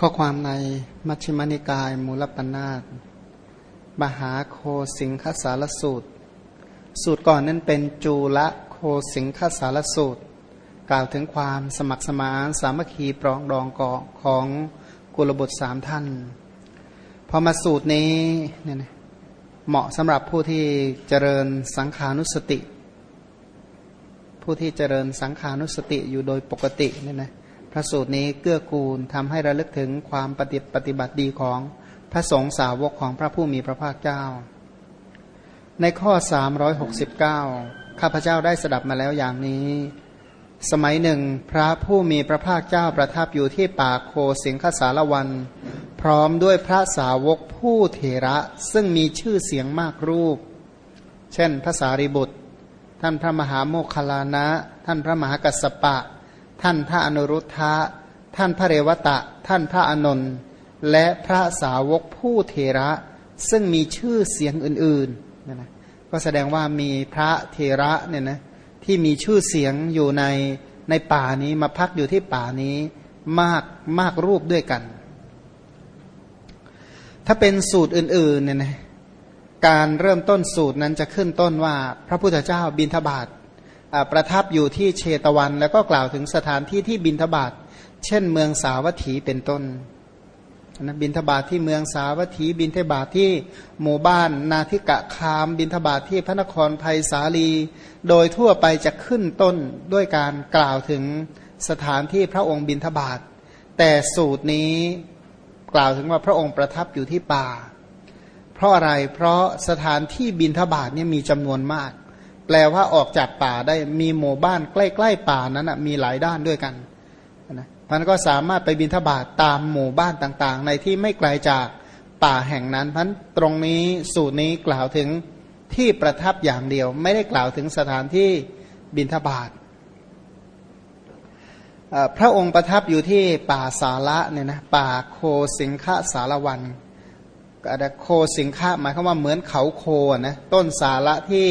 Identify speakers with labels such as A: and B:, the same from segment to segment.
A: ข้อความในมัชฌิมานิกายมูลปนาตมหาโคสิงคสารสูตร สูตรก่อนนั้นเป็นจูละโคสิงคสารสูตร กล่าวถึงความสมัครสมานสามัคคีปรองดองกอของกุลบุตรสามท่าน พอมาสูตรนี้เนี่ยเหมาะสำหรับผู้ที่เจริญสังขานุสติ ผู้ที่เจริญสังขานุสติอยู่โดยปกติเนี่ยนะ พระสูตรนี้เกื้อกูลทำให้ระลึกถึงความปฏิปฏิบัติดีของพระสงฆ์สาวกของพระผู้มีพระภาคเจ้า ในข้อ 369 ข้าพเจ้าได้สดับมาแล้วอย่างนี้ สมัยหนึ่ง พระผู้มีพระภาคเจ้าประทับอยู่ที่ป่าโคสิงคสารวัน พร้อมด้วยพระสาวกผู้เถระซึ่งมีชื่อเสียงมากรูป เช่นพระสารีบุตร ท่านพระมหาโมคคลานะ ท่านพระมหากัสสปะ ท่านพระอนุรุทธะท่านพระเรวตะ ท่านพระอนนท์และพระสาวกผู้เทระ ซึ่งมีชื่อเสียงอื่นๆนะนะก็แสดงว่ามีพระเทระเนี่ยนะที่มีชื่อเสียงอยู่ในในป่านี้มาพักอยู่ที่ป่านี้มากมากรูปด้วยกัน ถ้าเป็นสูตรอื่นๆเนี่ยนะการเริ่มต้นสูตรนั้นจะขึ้นต้นว่าพระพุทธเจ้าบินทบาท ประทับอยู่ที่เชตวัน แล้วก็กล่าวถึงสถานที่ที่บินทบาทเช่นเมืองสาวัตถีเป็นต้นนะบินทบาทที่เมืองสาวัตถีบินทบาทที่หมู่บ้าน นาทิกะคาม บินทบาทที่พระนครภัยสาลี โดยทั่วไปจะขึ้นต้นด้วยการกล่าวถึงสถานที่พระองค์บินทบาทแต่สูตรนี้กล่าวถึงว่าพระองค์ประทับอยู่ที่ป่า เพราะอะไรเพราะสถานที่บินทบาทเนี่ยมีจำนวนมาก แปลว่าออกจากป่าได้มีหมู่บ้านใกล้ๆป่านั้นมีหลายด้านด้วยกันนะมันก็สามารถไปบินทบาทตามหมู่บ้านต่างๆ ในที่ไม่ไกลจากป่าแห่งนั้นพันตรงนี้สูตรนี้กล่าวถึงที่ประทับอย่างเดียว ไม่ได้กล่าวถึงสถานที่บินทบาทพระองค์ประทับอยู่ที่ป่าสาระเนี่ยนะป่าโคสิงคสารวันโคสิงคหมายความว่าเหมือนเขาโคนะต้นสาระที่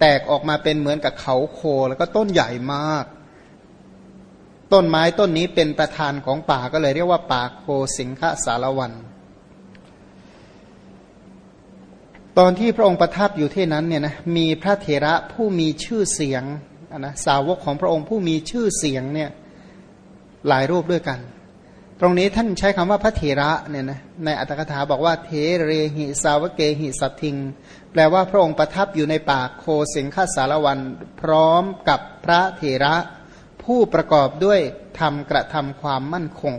A: แตกออกมาเป็นเหมือนกับเขาโคแล้วก็ต้นใหญ่มาก ต้นไม้ต้นนี้เป็นประธานของป่าก็เลยเรียกว่าป่าโคสิงคสารวัน ตอนที่พระองค์ประทับอยู่ที่นั้นเนี่ยนะมีพระเถระผู้มีชื่อเสียงนะสาวกของพระองค์ผู้มีชื่อเสียงเนี่ยหลายรูปด้วยกัน ตรงนี้ท่านใช้คำว่าพระเถระเนี่ยนะในอัตถกถาบอกว่าเทเรหิสาวเกหิสัตทิง แปลว่าพระองค์ประทับอยู่ในป่าโคสิงคสารวัน พร้อมกับพระเถระ ผู้ประกอบด้วยทำกระทำความมั่นคง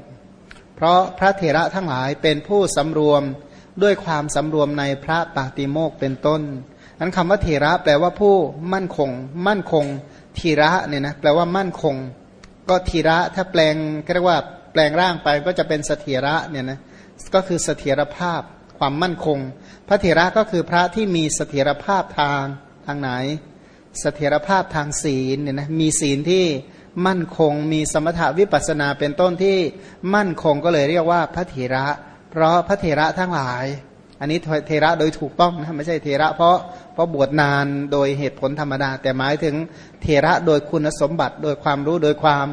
A: เพราะพระเถระทั้งหลายเป็นผู้สำรวมด้วยความสำรวมในพระปาติโมกเป็นต้นนั้นคำว่าเถระแปลว่าผู้มั่นคง มั่นคงทีระเนี่ยนะแปลว่ามั่นคง ก็ทีระถ้าแปลงเรียกว่า แปลงร่างไปก็จะเป็นเสถียระเนี่ยนะก็คือเสถียรภาพความมั่นคง พระเถระก็คือพระที่มีเสถียรภาพทางทางไหน เสถียรภาพทางศีลเนี่ยนะมีศีลที่มั่นคง มีสมถาวิปัสนาเป็นต้นที่มั่นคงก็เลยเรียกว่าพระเถระ เพราะพระเถระทั้งหลาย อันนี้เทระโดยถูกต้องนะไม่ใช่เทระเพราะเพราะบวชนานโดยเหตุผลธรรมดา แต่หมายถึงเทระโดยคุณสมบัติโดยความรู้โดยความ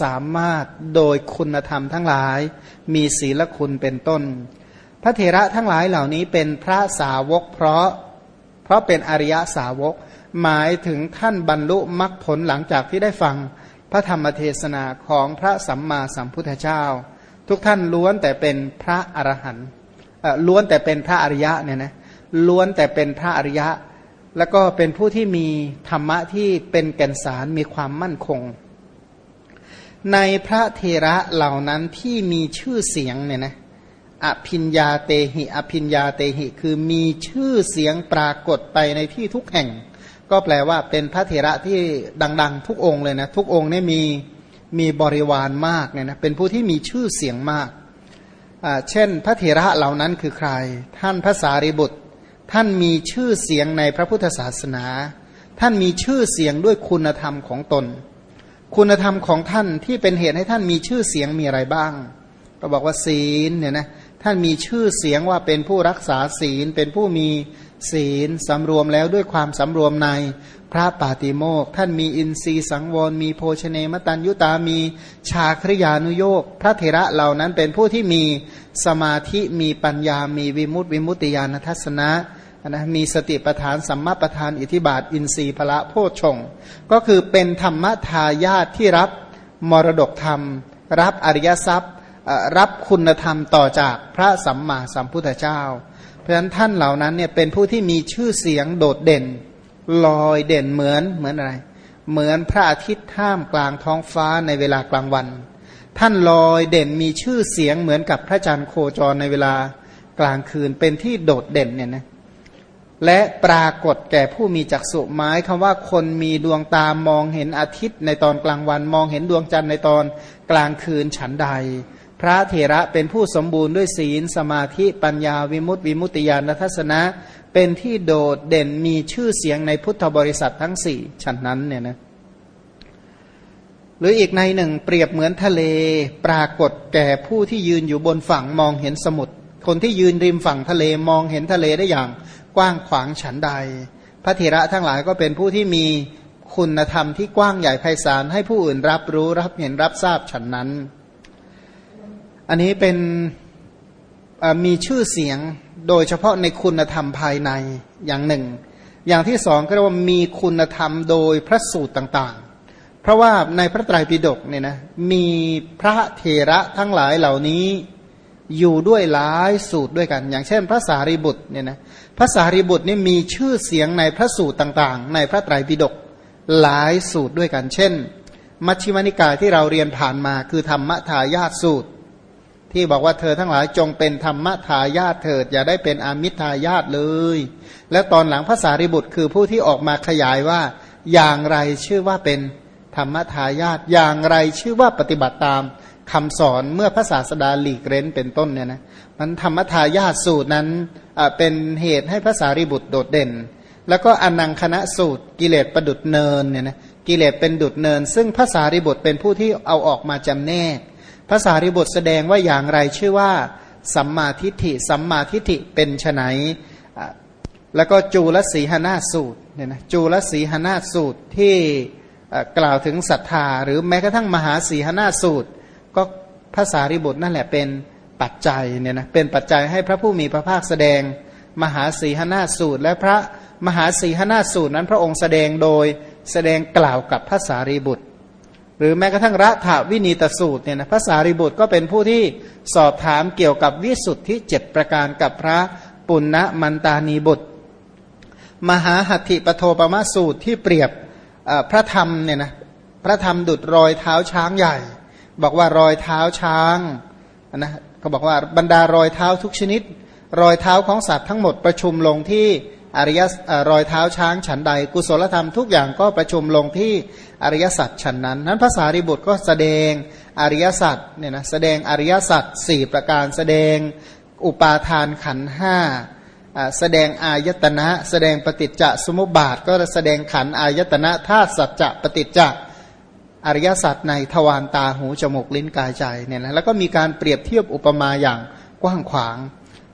A: สามารถโดยคุณธรรมทั้งหลาย มีศีลคุณเป็นต้น พระเถระทั้งหลายเหล่านี้เป็นพระสาวกเพราะ เพราะเป็นอริยสาวก หมายถึงท่านบรรลุมรรคผลหลังจากที่ได้ฟังพระธรรมเทศนาของพระสัมมาสัมพุทธเจ้า ทุกท่านล้วนแต่เป็นพระอรหันต์ล้วนแต่เป็นพระอริยะเนี่ยนะล้วนแต่เป็นพระอริยะ แล้วก็เป็นผู้ที่มีธรรมะที่เป็นแก่นสารมีความมั่นคง ในพระเทระเหล่านั้นที่มีชื่อเสียงเนี่ยนะอภินยาเตหิ อภินยาเตหิ คือมีชื่อเสียงปรากฏไปในที่ทุกแห่ง ก็แปลว่าเป็นพระเถระที่ดัง ๆ ทุกองค์เลยนะทุกองค์เนี่ยมีมีบริวารมากเนี่ยนะเป็นผู้ที่มีชื่อเสียงมากเช่น พระเถระเหล่านั้นคือใคร ท่านพระสารีบุตร ท่านมีชื่อเสียงในพระพุทธศาสนา ท่านมีชื่อเสียงด้วยคุณธรรมของตน คุณธรรมของท่านที่เป็นเหตุให้ท่านมีชื่อเสียงมีอะไรบ้าง ก็บอกว่าศีลเนี่ยนะท่านมีชื่อเสียงว่าเป็นผู้รักษาศีล เป็นผู้มีศีลสำรวมแล้วด้วยความสำรวมในพระปาติโมกท่านมีอินทรีย์สังวรมีโภชเนมตัญยุตามีชาคริยานุโยกพระเถระเหล่านั้นเป็นผู้ที่มีสมาธิมีปัญญามีวิมุตติวิมุตติญาณทัศนะ นะมีสติปทานสัมมาปทานอิทิบาทอินทรีย์พละโพชงก็คือเป็นธรรมทายาทที่รับมรดกธรรม รับอริยทรัพย์รับคุณธรรมต่อจากพระสัมมาสัมพุทธเจ้า เพราะฉะนั้นท่านเหล่านั้นเนี่ยเป็นผู้ที่มีชื่อเสียงโดดเด่น ลอยเด่นเหมือนเหมือนอะไร เหมือนพระอาทิตย์ท่ามกลางท้องฟ้าในเวลากลางวัน ท่านลอยเด่นมีชื่อเสียงเหมือนกับพระจันทร์โคจรในเวลากลางคืนเป็นที่โดดเด่นเนี่ยนะ และปรากฏแก่ผู้มีจักษุไม้คำว่าคนมีดวงตามองเห็นอาทิตย์ในตอนกลางวัน มองเห็นดวงจันทร์ในตอนกลางคืนฉันใด พระเถระเป็นผู้สมบูรณ์ด้วยศีล สมาธิปัญญาวิมุตติวิมุตติญาณทัศนะ เป็นที่โดดเด่นมีชื่อเสียงในพุทธบริษัททั้งสี่ฉันนั้นเนี่ยนะหรืออีกในหนึ่งเปรียบเหมือนทะเล ปรากฏแก่ผู้ที่ยืนอยู่บนฝั่งมองเห็นสมุทรคนที่ยืนริมฝั่งทะเลมองเห็นทะเลได้อย่าง กว้างขวางฉันใด พระเถระทั้งหลายก็เป็นผู้ที่มีคุณธรรมที่กว้างใหญ่ไพศาลให้ผู้อื่นรับรู้รับเห็นรับทราบฉันนั้น อันนี้เป็นมีชื่อเสียงโดยเฉพาะในคุณธรรมภายในอย่างหนึ่ง อย่างที่สองก็เรียกว่ามีคุณธรรมโดยพระสูตรต่างๆ เพราะว่าในพระไตรปิฎกเนี่ยนะมีพระเทระทั้งหลายเหล่านี้ อยู่ด้วยหลายสูตรด้วยกัน อย่างเช่น พระสารีบุตรเนี่ยนะพระสารีบุตรนี่มีชื่อเสียงในพระสูตรต่างๆ ในพระไตรปิฎกหลายสูตรด้วยกัน เช่น มัชฌิมานิกายที่เราเรียนผ่านมาคือธรรมทายาทสูตร ที่บอกว่าเธอทั้งหลายจงเป็นธรรมทายาทเถิด อย่าได้เป็นอามิทายาทเลย และตอนหลังภาษาริบุตรคือผู้ที่ออกมาขยายว่าอย่างไรชื่อว่าเป็นธรรมทายาทอย่างไรชื่อว่าปฏิบัติตาม คำสอนเมื่อภาษาสดาหลีกเร้นเป็นต้นเนี่ยนะมันธรรมทายาสูตรนั้นเป็นเหตุให้ภาษาริบุตรโดดเด่น แล้วก็อนังคณะสูตรกิเลสประดุดเนินเนี่ยนะกิเลสเป็นดุดเนิน ซึ่งภาษาริบุตรเป็นผู้ที่เอาออกมาจำแนกภาษาริบทแสดงว่าอย่างไรชื่อว่า สัมมาทิฏฐิสัมมาทิฏฐิเป็นไฉนแล้วก็จูลสีหนาสูตรเนี่ยนะจูลสีหนาสูตรที่กล่าวถึงศรัทธา หรือแม้กระทั่งมหาสีหนาสูตร ก็ภาษาริบทนั่นแหละเป็นปัจจัยเนี่ยนะเป็นปัจจัยให้พระผู้มีพระภาคแสดง มหาสีหนาสูตร และพระมหาสีหนาสูตรนั้นพระองค์แสดงโดยแสดงกล่าวกับภาษารีบุตร หรือแม้กระทั่งรัฐวินีตสูตรเนี่ยนะภาษาริบุตรก็เป็นผู้ที่สอบถามเกี่ยวกับวิสุทธิเจ็ดประการกับพระปุณณมันตานีบุตร มหาหัตถิปโทปมสูตรที่เปรียบพระธรรมเนี่ยนะพระธรรมดุดรอยเท้าช้างใหญ่ บอกว่ารอยเท้าช้างนะเขาบอกว่าบรรดารอยเท้าทุกชนิด รอยเท้าของสัตว์ทั้งหมดประชุมลงที่อริยรอยเท้าช้างฉันใด กุศลธรรมทุกอย่างก็ประชุมลงที่อริยสัจฉันนั้น นั้นภาษาริบุตรก็แสดงอริยสัจเนี่ยนะแสดงอริยสัจสี่ประการแสดงอุปาทานขันห้าแสดงอายตนะ แสดงปฏิจจสมุปบาท ก็แสดงขันอายตนะธาตุสัจจะปฏิจจ อริยสัจในทวารตาหูจมูกลิ้นกายใจเนี่ยนะแล้วก็มีการเปรียบเทียบอุปมาอย่างกว้างขวาง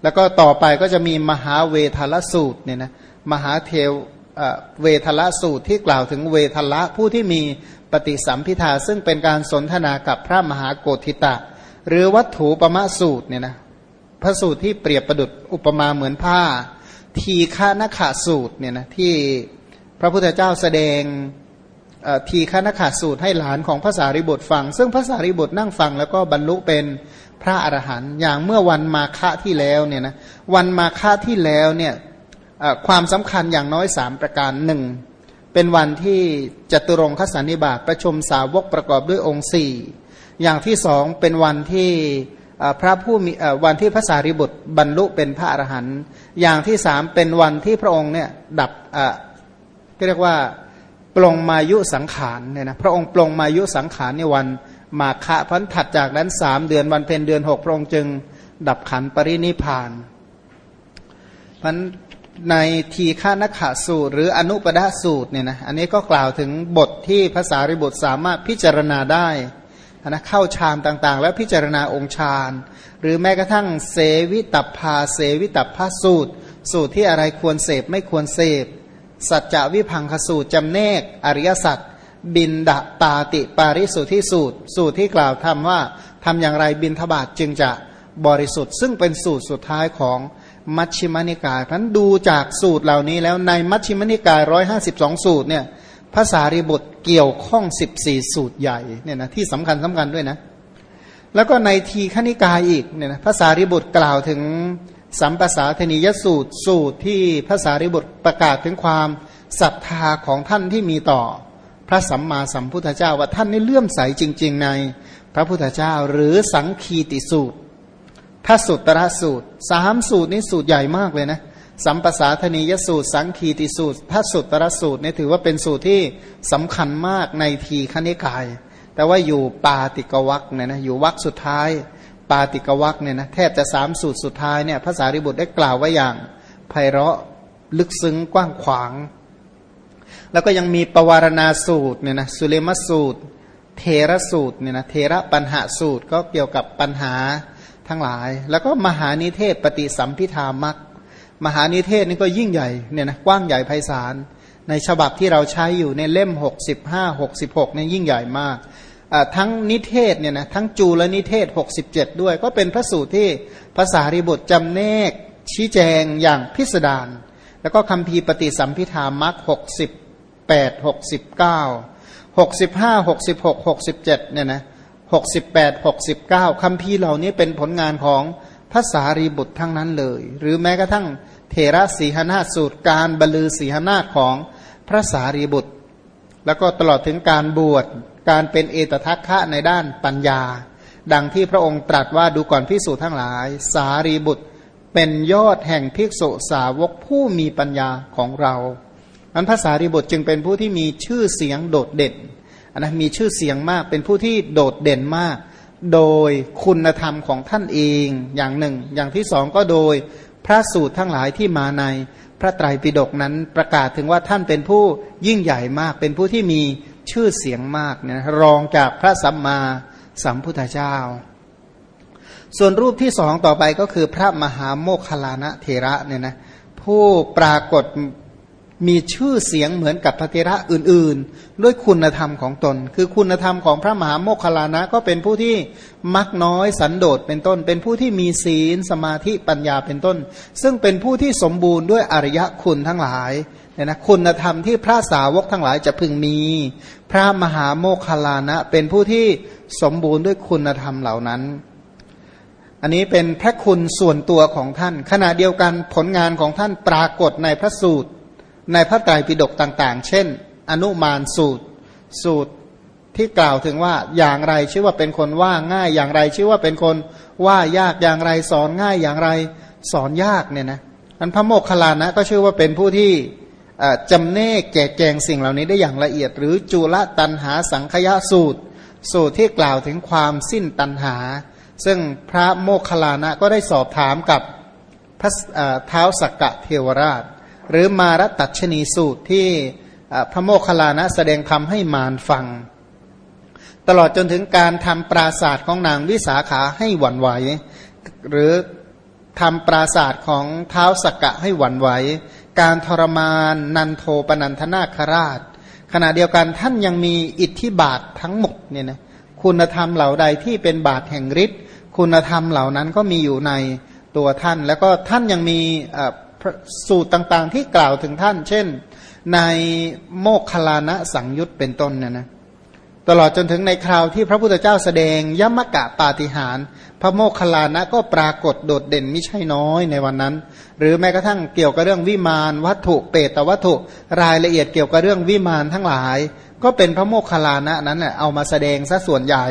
A: แล้วก็ต่อไปก็จะมีมหาเวทละสูตรเนี่ยนะมหาเทวเวทละสูตรที่กล่าวถึงเวทละผู้ที่มีปฏิสัมพิทาซึ่งเป็นการสนทนากับพระมหาโกธิตะ หรือวัตถุปมะสูตรเนี่ยนะพระสูตรที่เปรียบประดุดอุปมาเหมือนผ้า ทีฆานขาสูตรเนี่ยนะที่พระพุทธเจ้าแสดง ทีฆนขาสูตรให้หลานของพระสารีบุตรฟัง ซึ่งพระสารีบุตรนั่งฟังแล้วก็บรรลุเป็นพระอรหันต์อย่างเมื่อวันมาฆะที่แล้วเนี่ยนะวันมาฆะที่แล้วเนี่ยความสำคัญอย่างน้อยสามประการหนึ่งเป็นวันที่จตุรงคสันนิบาตประชุมสาวกประกอบด้วยองค์สี่อย่างที่สองเป็นวันที่พระผู้มีวันที่พระสารีบุตรบรรลุเป็นพระอรหันต์อย่างที่สามเป็นวันที่พระองค์เนี่ยดับเรียกว่า ปลงมายุสังขารเนี่ยนะพระองค์ปลงมายุสังขารในวันมาฆะพันถัดจากนั้นสามเดือนวันเพ็ญเดือนหกพระองค์จึง ดับขันปรินิพานพันในทีฆานขาสูตร หรืออนุปดาสูตรเนี่ยนะอันนี้ก็กล่าวถึงบทที่ภาษาริบุตรสามารถพิจารณาได้นะเข้าฌานต่างๆ แล้วพิจารณาองค์ฌานหรือแม้กระทั่งเสวิตัพาเสวิตัพาสูตร สูตรที่อะไรควรเสพไม่ควรเสพ สัจจวิพังคสูตรจำแนก อริยสัจบินดาปาติปาริสุทธิสูตร สูตรที่กล่าวทำว่าทำอย่างไรบินทบาทจึงจะบริสุทธิ์ ซึ่งเป็นสูตรสุดท้ายของมัชฌิมนิกายพันดูจากสูตรเหล่านี้แล้วในมัชฌิมนิกายร้อยห้าสิบสองสูตรเนี่ยภาษาริบุตรเกี่ยวข้องสิบสี่สูตรใหญ่เนี่ยนะที่สำคัญสำคัญด้วยนะ แล้วก็ในทีขณิกายอีกเนี่ยนะภาษาริบุตรกล่าวถึง สัมปสาธนิยสูตรสูตรที่ภาษาริบุตรประกาศถึงความศรัทธาของท่านที่มีต่อ พระสัมมาสัมพุทธเจ้าว่าท่านนี่เลื่อมใสจริง ๆ ในพระพุทธเจ้าหรือสังคีติสูตรพระสุตตรสูตรสามสูตรนี้สูตรใหญ่มากเลยนะสัมปสาธนียสูตร สังคีติสูตรพระสุตตรสูตรนี่ถือว่าเป็นสูตรที่สำคัญมากในทีขณิกาย แต่ว่าอยู่ปาติกวักเนี่ยนะอยู่วักสุดท้าย ปาติกวักเนี่ยนะแทบจะสามสูตรสุดท้ายเนี่ยภาษาริบุตรได้กล่าวไว้อย่างไพเราะลึกซึ้งกว้างขวาง แล้วก็ยังมีปวารณาสูตรเนี่ยนะสุเลมสูตร เทระสูตรเนี่ยนะเทระปัญหาสูตรก็เกี่ยวกับปัญหาทั้งหลาย แล้วก็มหานิเทศปฏิสัมพิธามักมหานิเทศนี่ก็ยิ่งใหญ่เนี่ยนะกว้างใหญ่ไพศาลในฉบับที่เราใช้อยู่ในเล่ม 65 66เนี่ยยิ่งใหญ่มาก ทั้งนิเทศเนี่ยนะทั้งจูลนิเทศ 67 ด้วย ก็เป็นพระสูตรที่ภาษาริบุตรจำแนก ชี้แจงอย่างพิสดารแล้วก็คำพีปฏิสัมพิธามัก68 69 65 66 67เก้าหกสิบห้าหกสิบหกหกสิบเจ็ดเนี่ยนะ68 69คำพีเหล่านี้เป็นผลงานของภาษารีบุตรทั้งนั้นเลย หรือแม้กระทั่งเทระสีหนาสูตรการบรลือสีหนาของพระสารีบุตร แล้วก็ตลอดถึงการบวช การเป็นเอตทัคคะในด้านปัญญา ดังที่พระองค์ตรัสว่าดูก่อนพิสูจทั้งหลาย สารีบุตรเป็นยอดแห่งภิกษุสาวกผู้มีปัญญาของเราอันภาษารีบุตรจึงเป็นผู้ที่มีชื่อเสียงโดดเด่นนนะมีชื่อเสียงมากเป็นผู้ที่โดดเด่นมาก โดยคุณธรรมของท่านเองอย่างหนึ่ง อย่างที่สองก็โดยพระสูตรทั้งหลายที่มาในพระไตรปิฎกนั้นประกาศถึงว่าท่านเป็นผู้ยิ่งใหญ่มาก เป็นผู้ที่มี ชื่อเสียงมากเนี่ยรองจากพระสัมมาสัมพุทธเจ้า ส่วนรูปที่สองต่อไปก็คือพระมหาโมคคลานะเทระเนี่ยนะผู้ปรากฏมีชื่อเสียงเหมือนกับพระเทระอื่นๆ ด้วยคุณธรรมของตน คือคุณธรรมของพระมหาโมคคลานะก็เป็นผู้ที่มักน้อยสันโดษเป็นต้น เป็นผู้ที่มีศีลสมาธิปัญญาเป็นต้น ซึ่งเป็นผู้ที่สมบูรณ์ด้วยอริยคุณทั้งหลาย เนี่ยนะคุณธรรมที่พระสาวกทั้งหลายจะพึงมี พระมหาโมคคลานะ เป็นผู้ที่สมบูรณ์ด้วยคุณธรรมเหล่านั้น อันนี้เป็นพระคุณส่วนตัวของท่าน ขณะเดียวกันผลงานของท่านปรากฏในพระสูตร ในพระไตรปิฎกต่างๆ เช่น อนุมานสูตร สูตรที่กล่าวถึงว่าอย่างไรชื่อว่าเป็นคนว่าง่ายอย่างไร ชื่อว่าเป็นคนว่ายากอย่างไรสอนง่ายอย่างไรสอนยากเนี่ยนะอันพระโมคคัลลานะก็ชื่อว่าเป็นผู้ที่ จำเนกแก่แกงสิ่งเหล่านี้ได้อย่างละเอียด หรือจุลตันหาสังขยะสูตร สูตรที่กล่าวถึงความสิ้นตันหา ซึ่งพระโมคคัลลานะก็ได้สอบถามกับพระเท้าสักกะเทวราช หรือมารตัชนีสูตรที่พระโมคคัลลานะแสดงธรรมให้มารฟัง ตลอดจนถึงการทำปราศาสตร์ของนางวิสาขาให้หวั่นไหว หรือทำปราศาสตร์ของเท้าสักกะให้หวั่นไหว การทรมานนันโทปนันทนาคราช ขณะเดียวกันท่านยังมีอิทธิบาททั้งหมดเนี่ยนะคุณธรรมเหล่าใดที่เป็นบาทแห่งฤทธิ์คุณธรรมเหล่านั้นก็มีอยู่ในตัวท่าน แล้วก็ท่านยังมีสูตรต่างๆ ที่กล่าวถึงท่าน เช่น ในโมคคลานะสังยุตเป็นต้นเนี่ยนะ ตลอดจนถึงในคราวที่พระพุทธเจ้าแสดงยมกะปาฏิหาร พระโมคคัลลานะก็ปรากฏโดดเด่นไม่ใช่น้อยในวันนั้น หรือแม้กระทั่งเกี่ยวกับเรื่องวิมานวัตถุเปตวัตถุรายละเอียดเกี่ยวกับเรื่องวิมานทั้งหลาย ก็เป็นพระโมคคัลลานะนั้นแหละเอามาแสดงซะส่วนใหญ่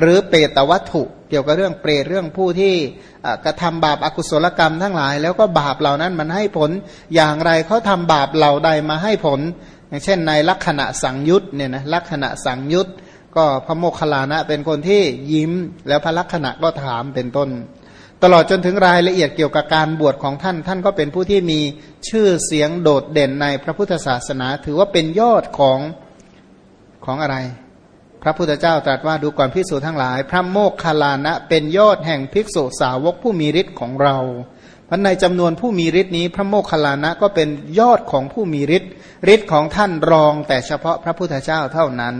A: หรือเปตวัตถุ เกี่ยวกับเรื่องเปรตเรื่องผู้ที่กระทำบาปอากุศลกรรมทั้งหลาย แล้วก็บาปเหล่านั้นมันให้ผลอย่างไรเขาทำบาปเหล่าใดมาให้ผล อย่างเช่นในลักษณะสังยุตเนี่ยนะลักษณะสังยุตก็พระโมคคัลลานะเป็นคนที่ยิ้มแล้วพระลักษณะก็ถามเป็นต้น ตลอดจนถึงรายละเอียดเกี่ยวกับการบวชของท่าน ท่านก็เป็นผู้ที่มีชื่อเสียงโดดเด่นในพระพุทธศาสนา ถือว่าเป็นยอดของของอะไร พระพุทธเจ้าตรัสว่าดูก่อนภิกษุทั้งหลาย พระโมกขลานะเป็นยอดแห่งภิกษุสาวกผู้มีฤทธิ์ของเรา พราะในจำนวนผู้มีฤทธิ์นี้ พระโมคคัลลานะก็เป็นยอดของผู้มีฤทธิ์ฤทธิ์ของท่านรองแต่เฉพาะพระพุทธเจ้าเท่านั้น